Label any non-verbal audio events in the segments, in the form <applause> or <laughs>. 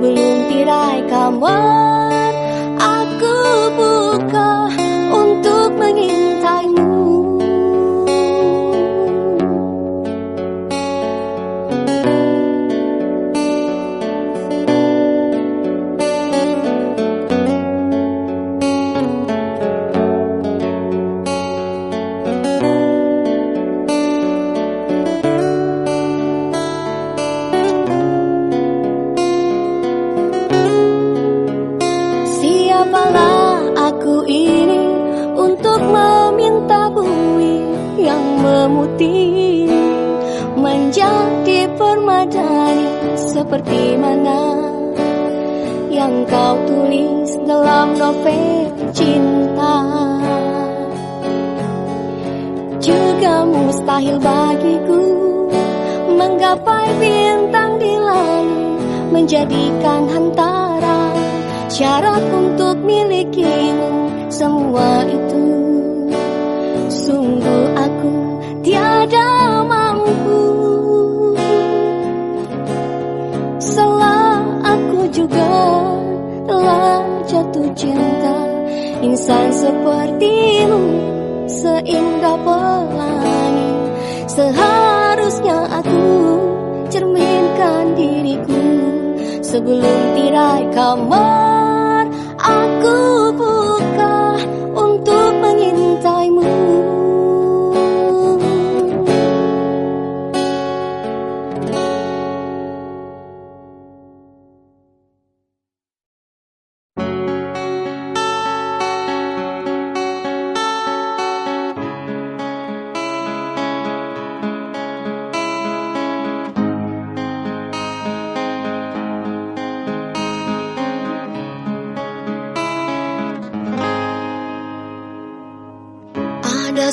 sebelum tirai kamar. Aku buka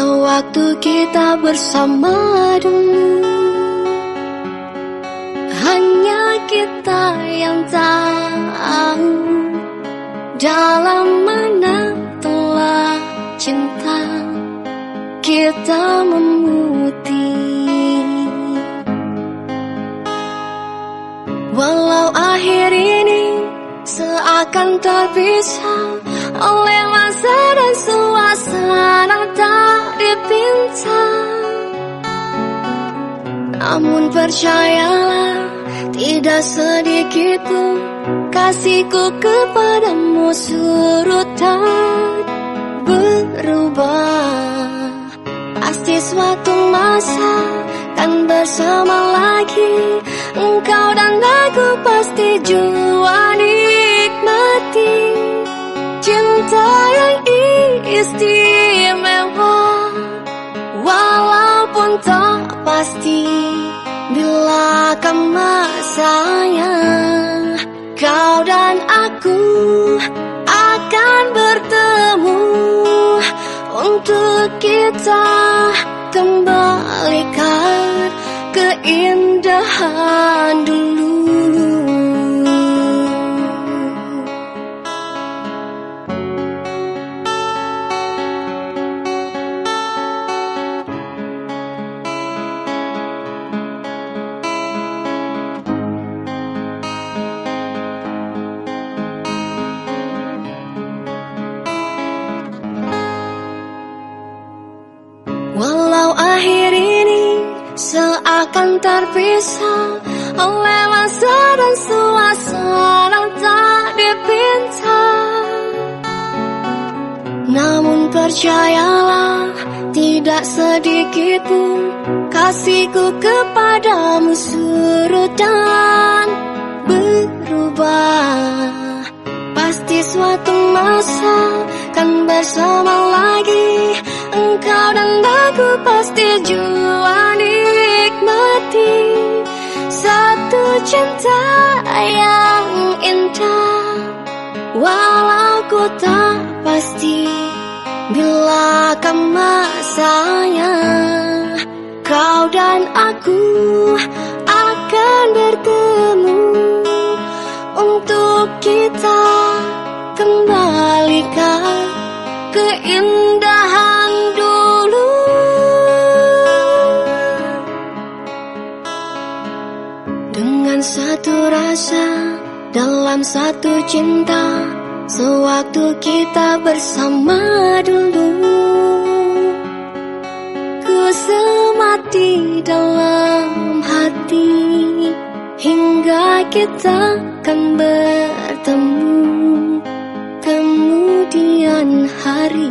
Sewaktu kita bersama dulu. Hanya kita yang tahu Dalam mana telah cinta Kita memutih Walau akhir ini seakan terpisah oleh masa dan suasana tak dipinta. Namun percayalah, tidak sedikit pun kasihku kepadamu surut tak berubah. Pasti suatu masa kan bersama lagi Engkau dan aku pasti jua nikmati Cinta yang istimewa tak pasti Bila Bila masanya. Kau dan aku akan bertemu Untuk kita kembalikan keindahan dulu seakan terpisah oleh masa dan suasana tak dipinta. Namun percayalah tidak sedikit pun kasihku kepadamu surut dan berubah. Pasti suatu masa kan bersama lagi Engkau dan aku pasti jua nikmati Satu cinta yang indah. Walau ku tak pasti Bila masanya Kau dan aku akan bertemu. Untuk kita kembalikan keindahan satu rasa dalam satu cinta Sewaktu kita bersama dulu. Ku semati dalam hati Hingga kita kan bertemu. Kemudian hari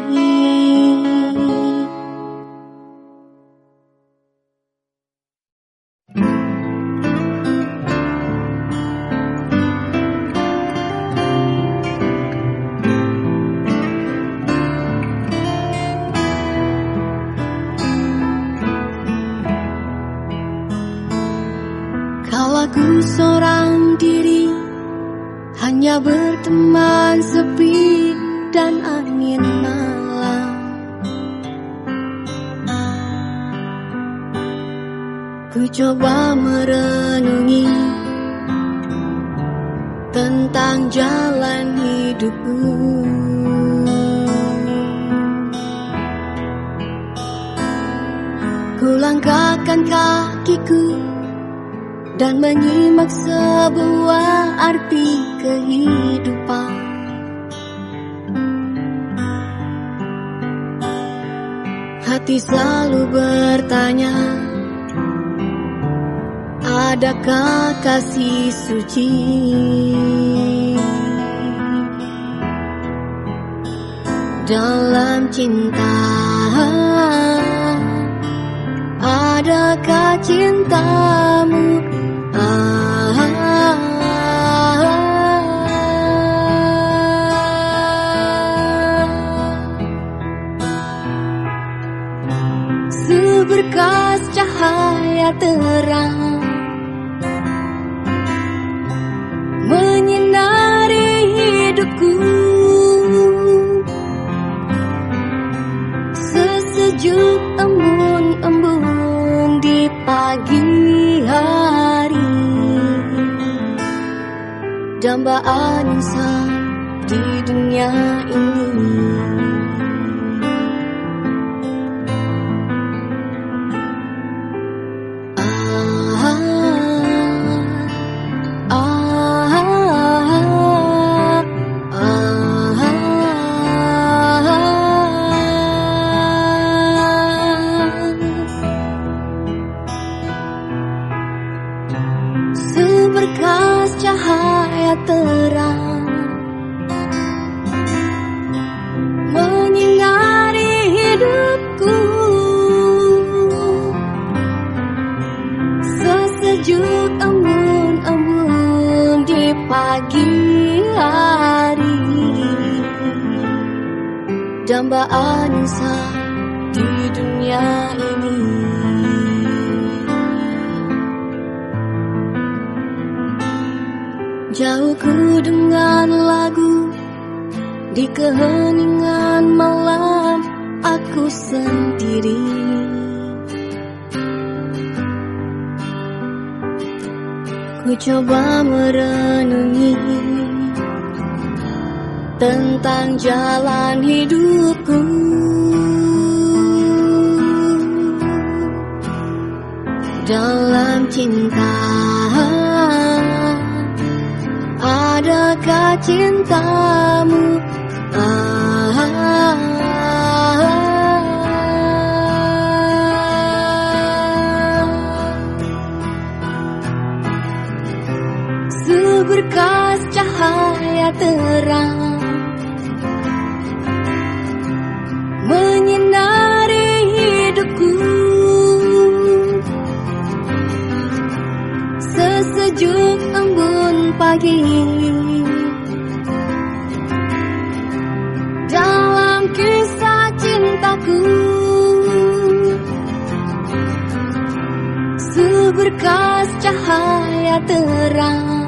kasih suci. Dalam cinta Adakah cintamu? Berkas cahaya terang dambaan insan di dunia Seberkas cahaya terang. Menyinari hidupku. Sesejuk embun pagi cahaya terang.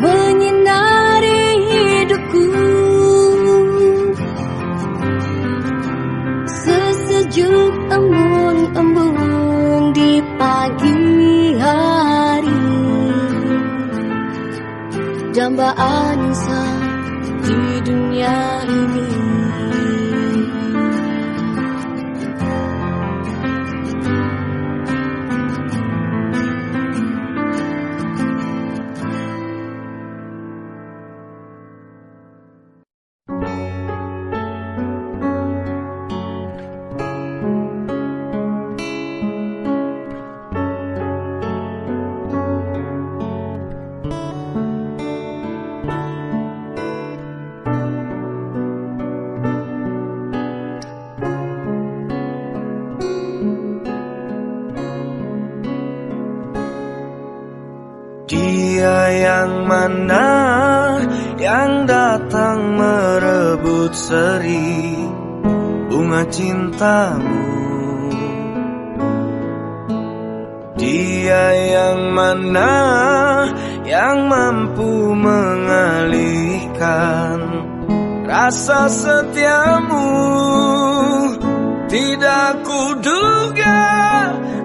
Menyinari hidupku. Sesejuk embun-embun di pagi hari. Dambaan insan di dunia bunga cintamu. Dia yang mana yang mampu mengalihkan rasa setiamu. Tidak kuduga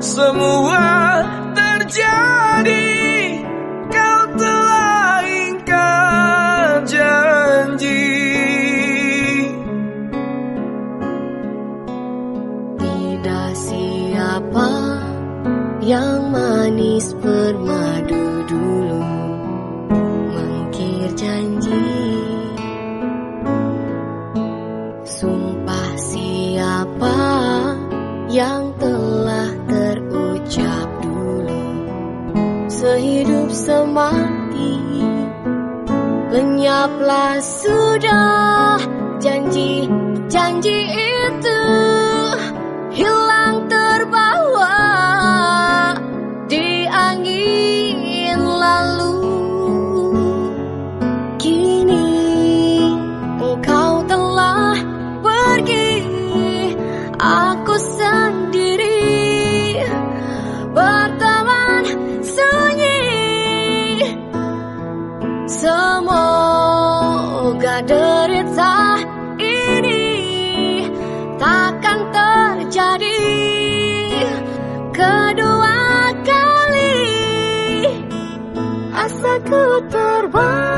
semua terjadi yang manis bermadu dulu Mengkir janji. Sumpah siapa yang telah terucap dulu Sehidup semati? Lenyaplah sudah janji-janji itu Hilang terbawa ku terbang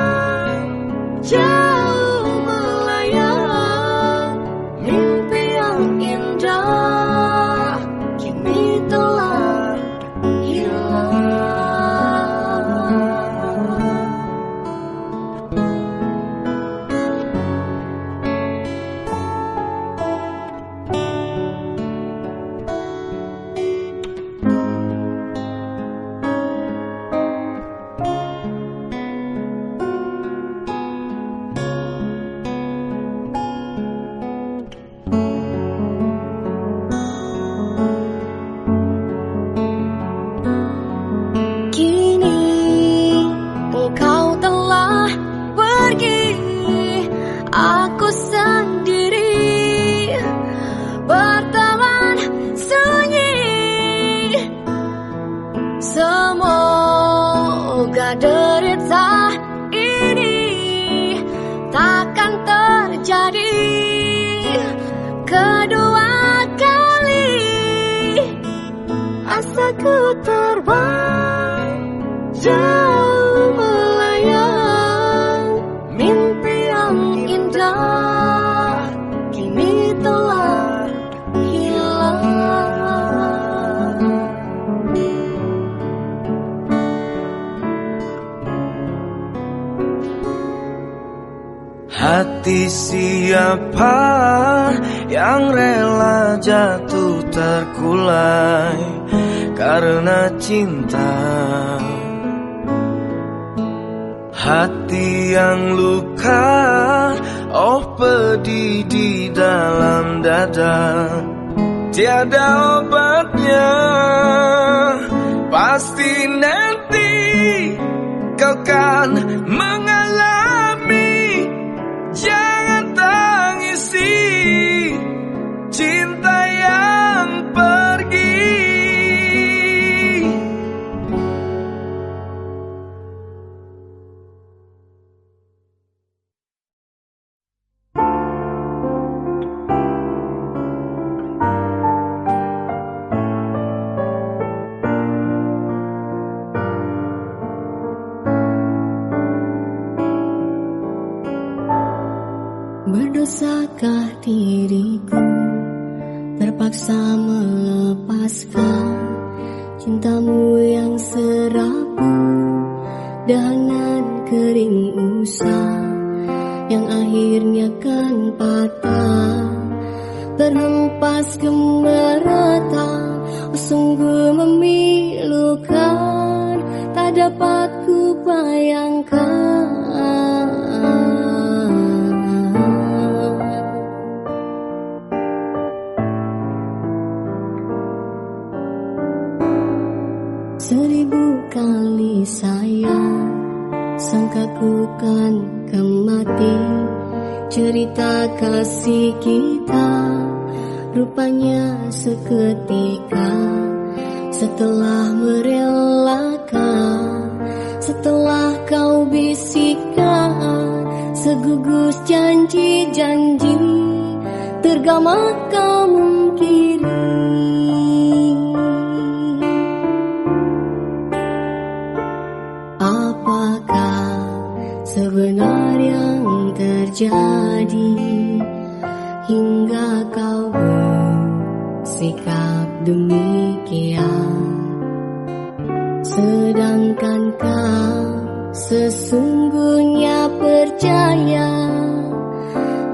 Sedangkan kau sesungguhnya percaya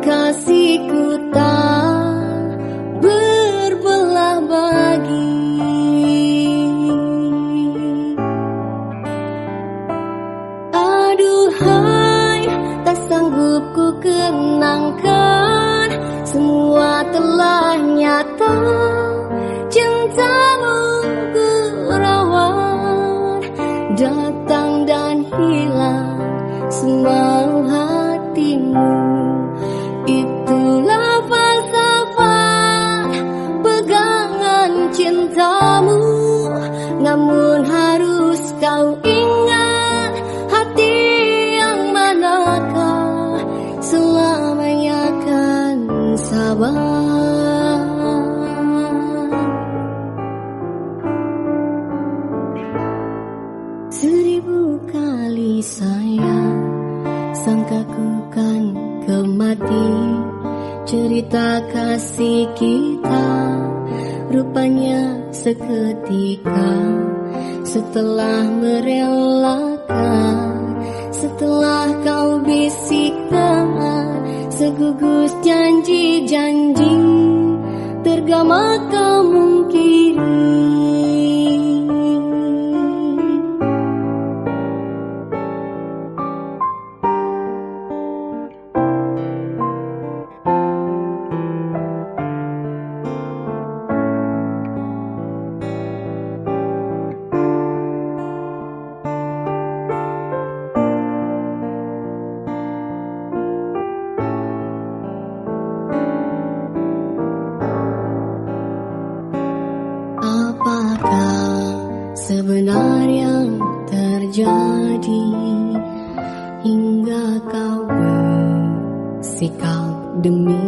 Kasihku tak berbelah bagi. Aduhai tak sanggup ku kenangkan Semua telah nyata. cinta kasih kita Rupanya seketika Setelah merelakan Setelah kau bisikkan Segugus janji-janji Tergama kemungkinan. terjadi hingga kau bersikap demi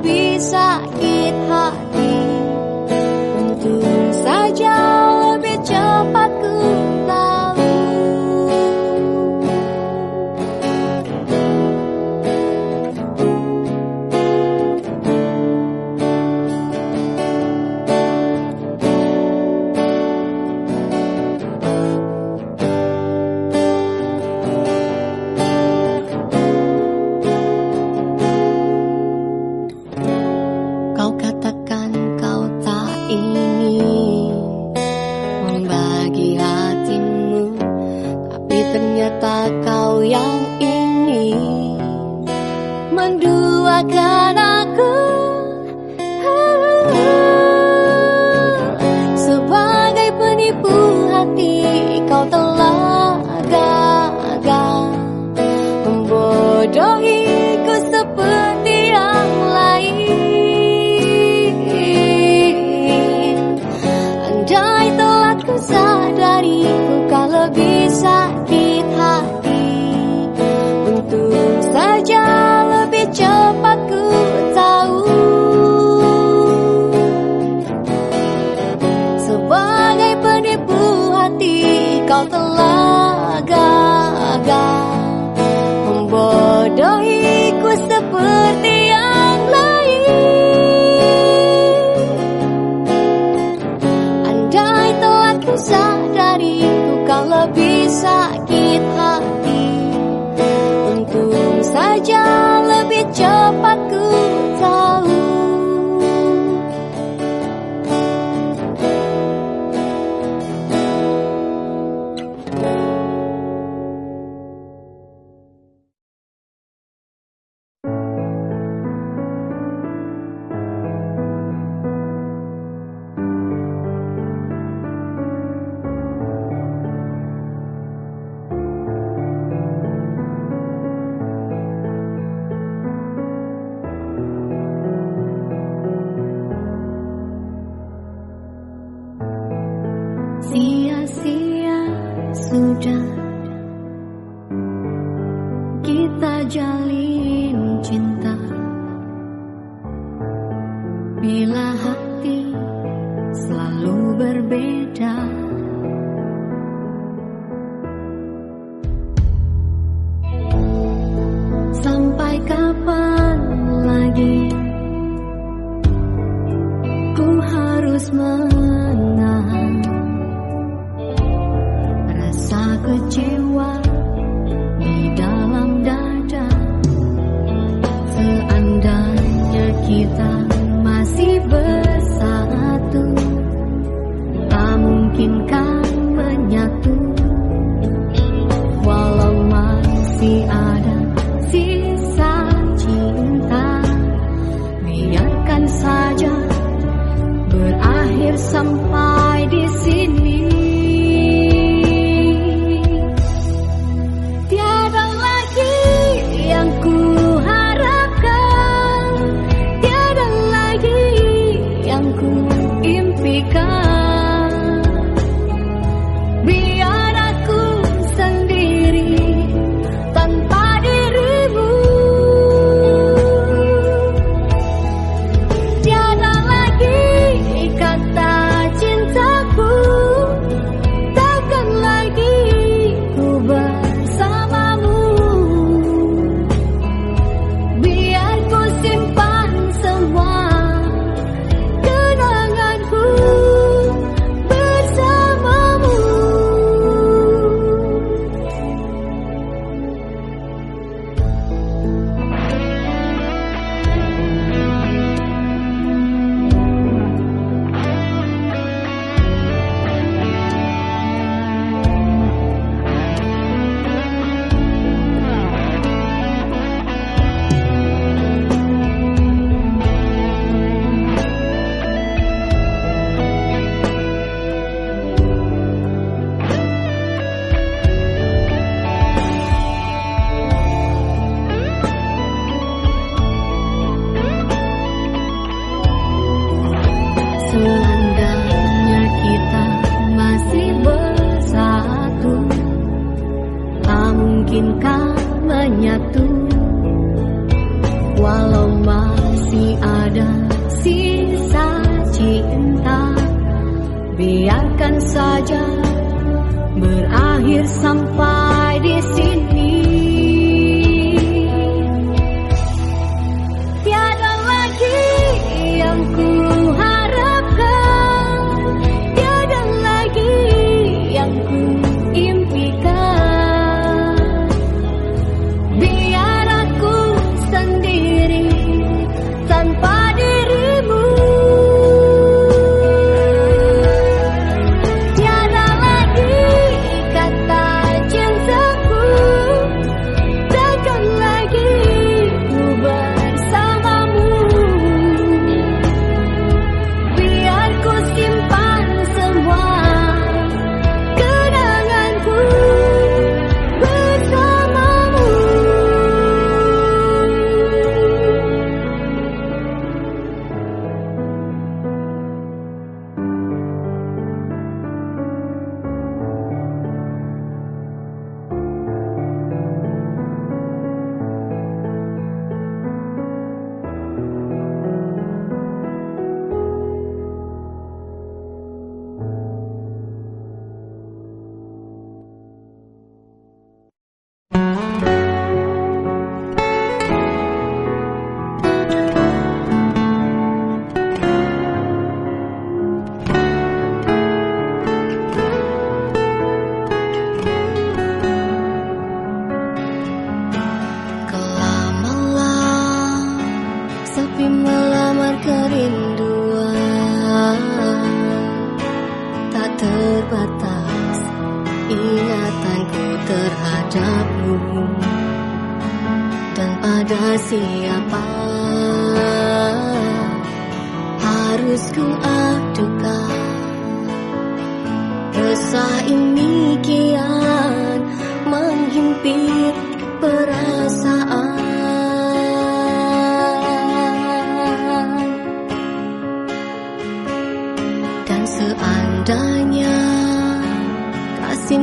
lebih sakit hati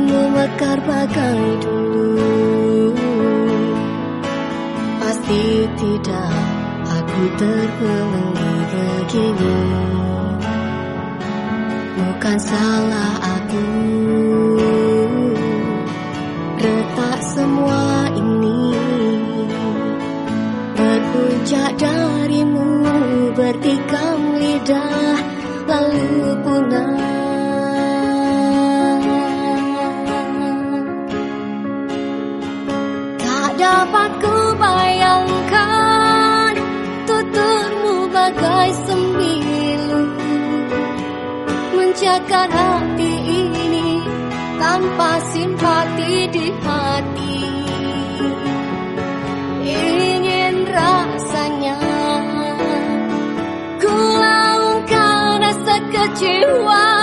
membakar bagai dulu. Pasti tidak aku terpenuhi begini. Bukan salah aku. Retak semua ini. Berpuncak darimu bertikam lidah Lalu punah dan hati ini tanpa simpati di hati. Ingin rasanya ku laungkan rasa kecewa.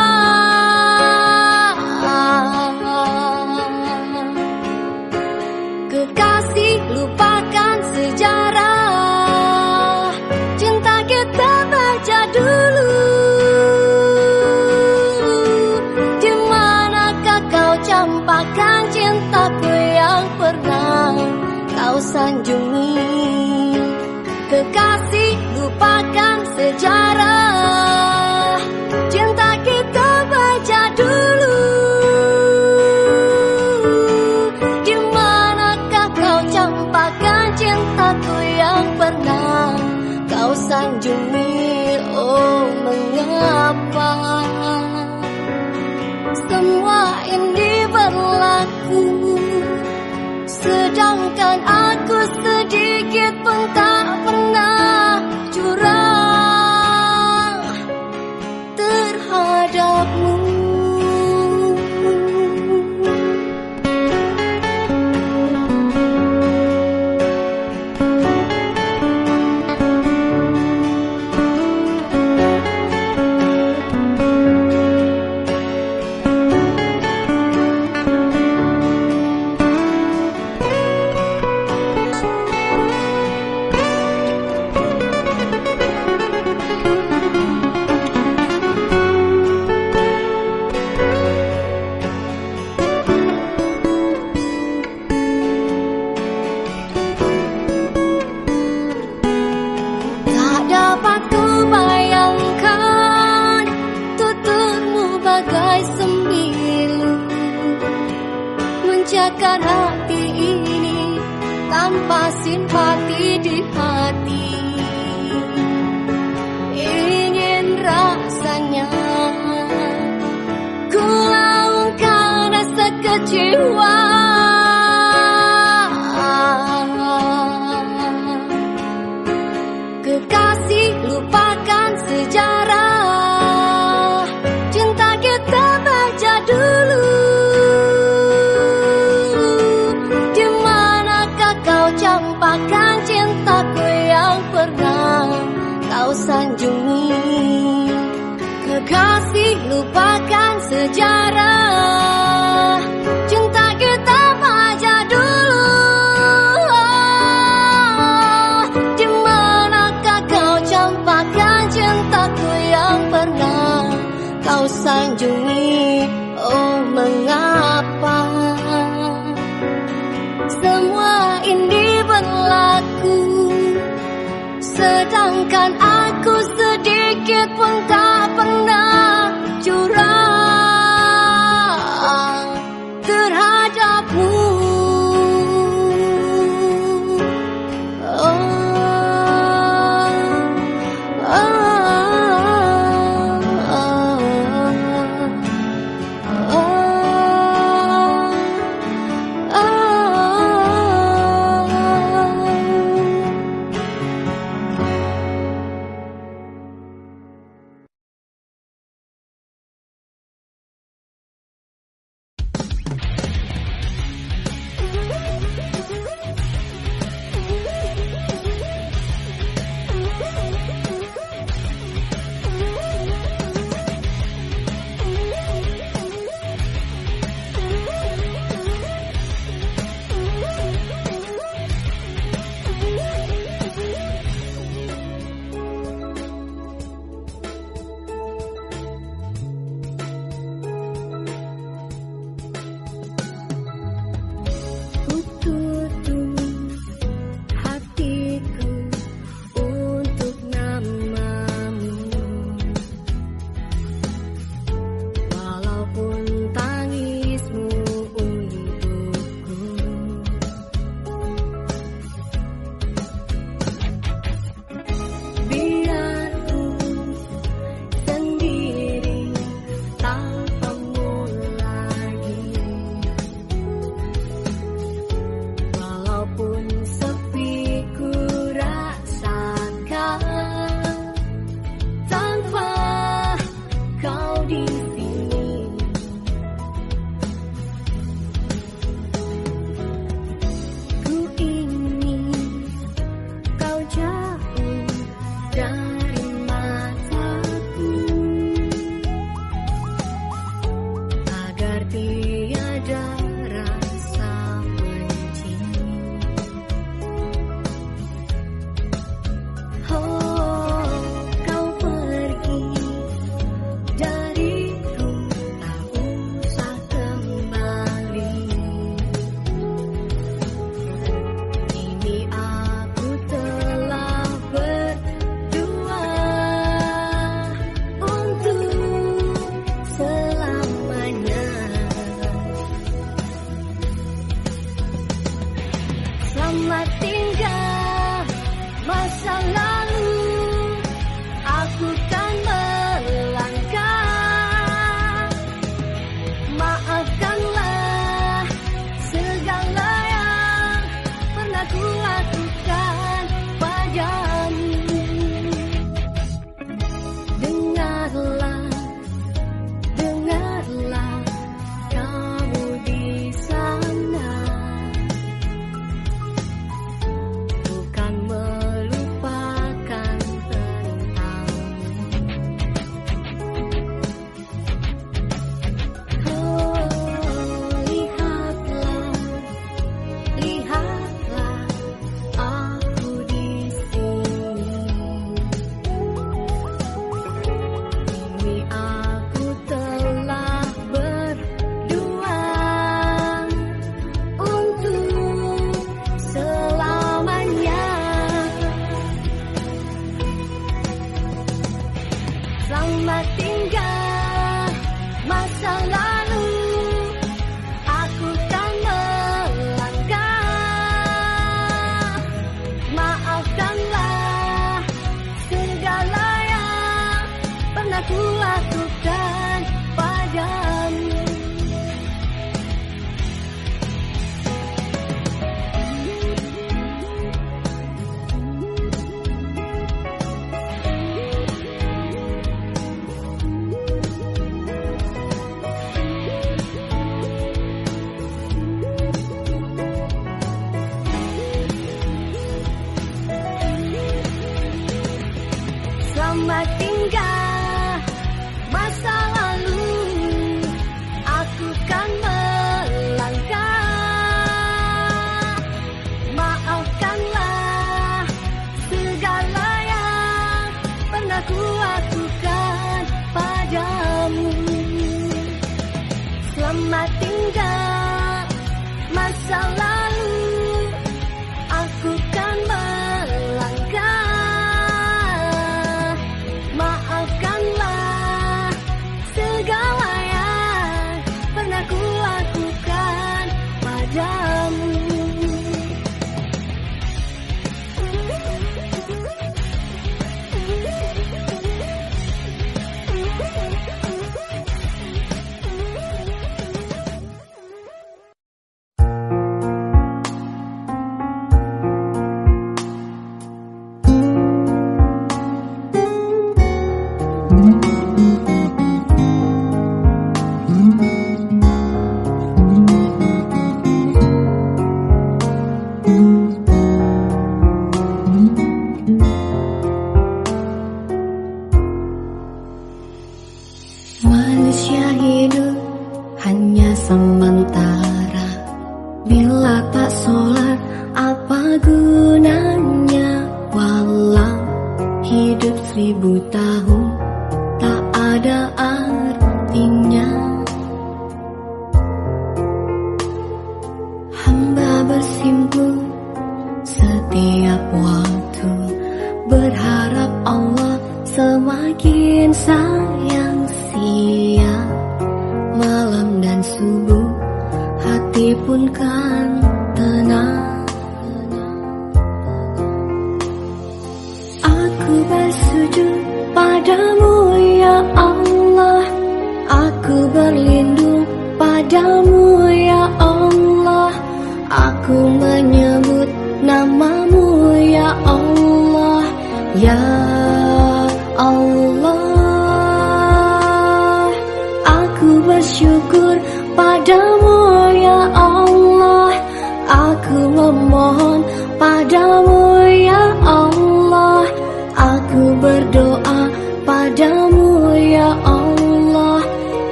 Sedangkan aku sedikit pun tak pernah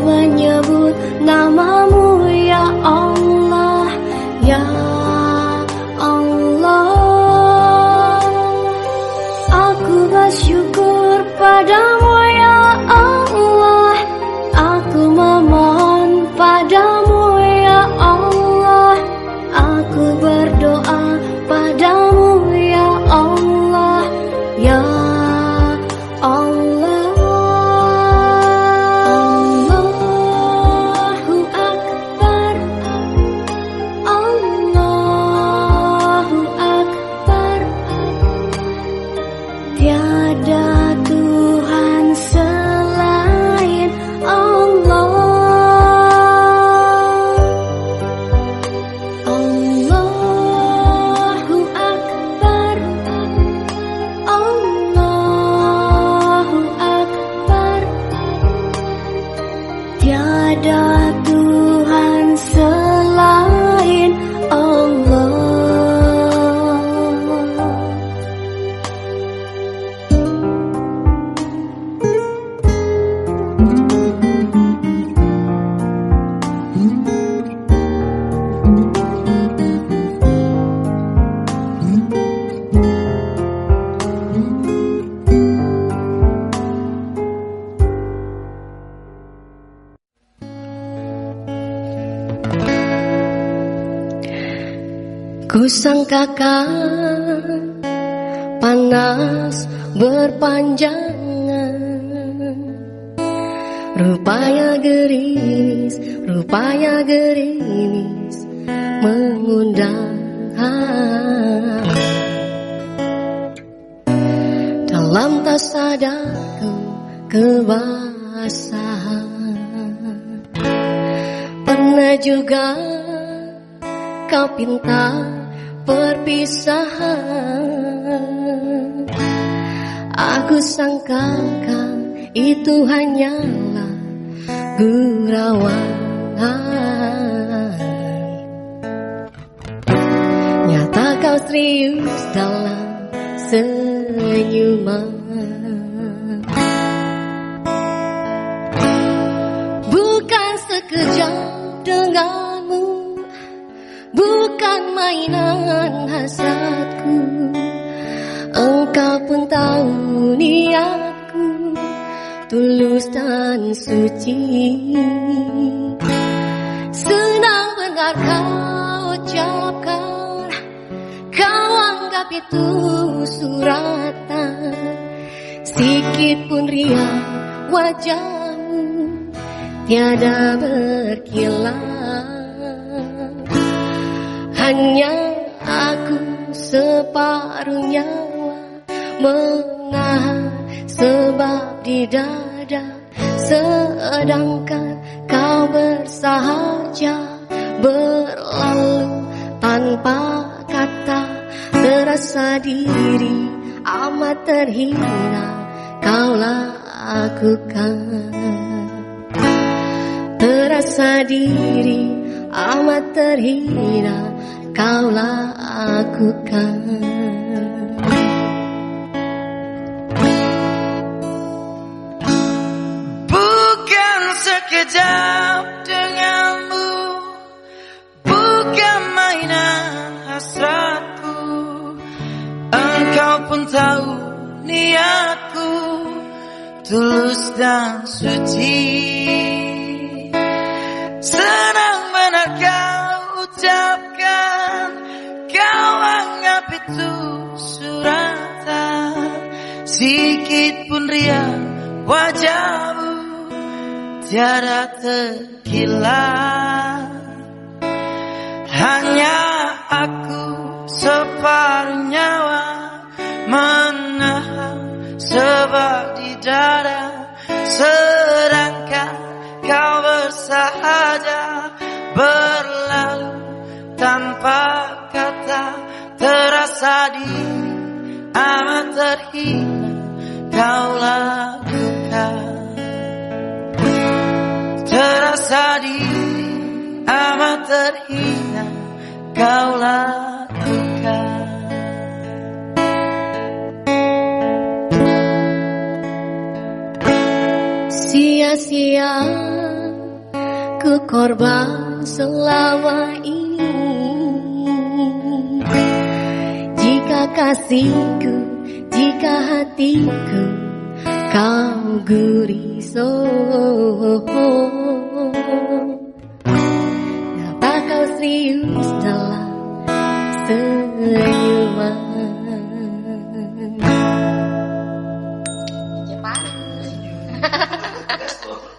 menyebut namamu ya Allah Tak sadarku kebasahan Pernah juga kau pinta perpisahan. Aku sangkakan itu hanyalah gurauan. Nyata kau serius dalam senyuman Sekejap denganmu Bukan mainan hasratku. Engkau pun tahu niatku Tulus dan suci. Senang dengar kau ucapkan Kau anggap itu suratan. Sikit pun riang wajahmu Tiada berkilau hanya aku separuh nyawa menahan sebab di dada sedangkan kau bersahaja berlalu tanpa kata. Terasa diri amat terhina kau lakukan Serasa diri amat terhina Kaulah aku kan. Bukan sekejap denganmu Bukan mainan hasratku. Engkau pun tahu niatku Tulus dan suci Senang benar kau ucapkan Kau anggap itu suratan. Sikit pun riang wajahmu Tiada terkilat. Hanya aku separuh nyawa Menahan sebab di dada. Sedangkan Berlalu tanpa kata Terasa diri amat terhina Kau lakukan. Terasa diri amat terhina Kau lakukan. Sia-sia ku korban selama ini. Jika kasihku, jika hatiku kau guriso Kenapa kau serius dalam senyuman? Sedalam <laughs> <laughs>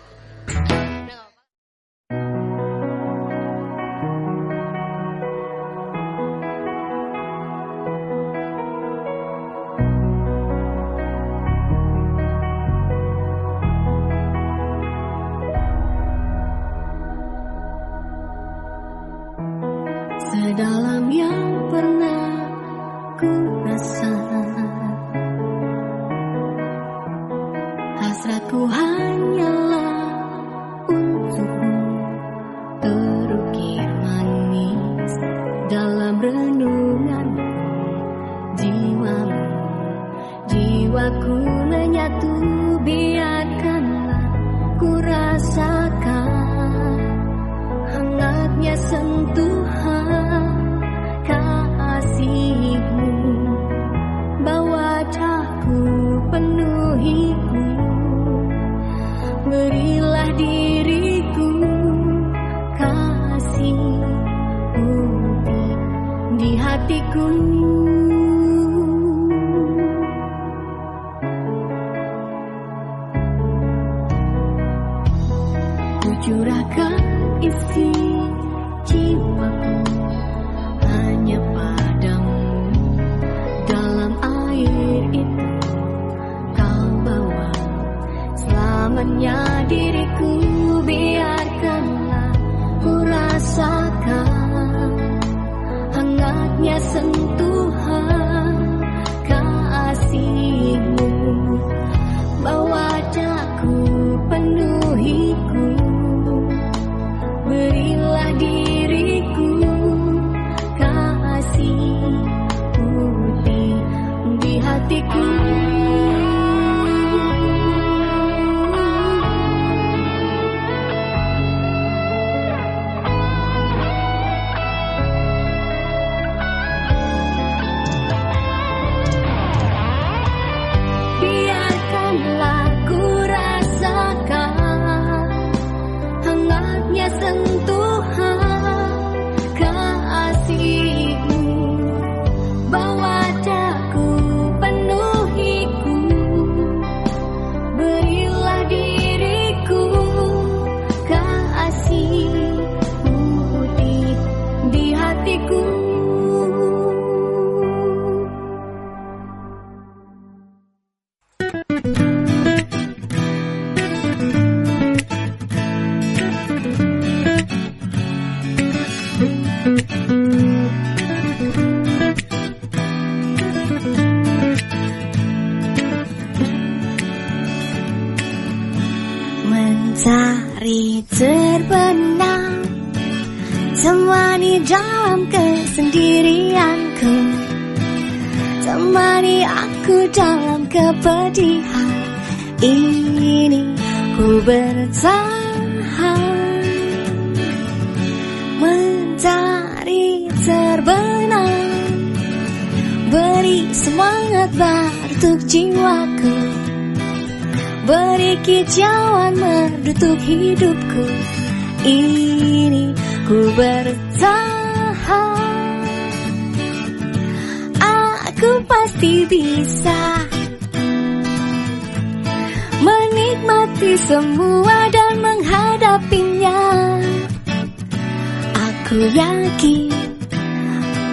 Aku yakin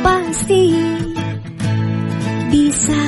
pasti bisa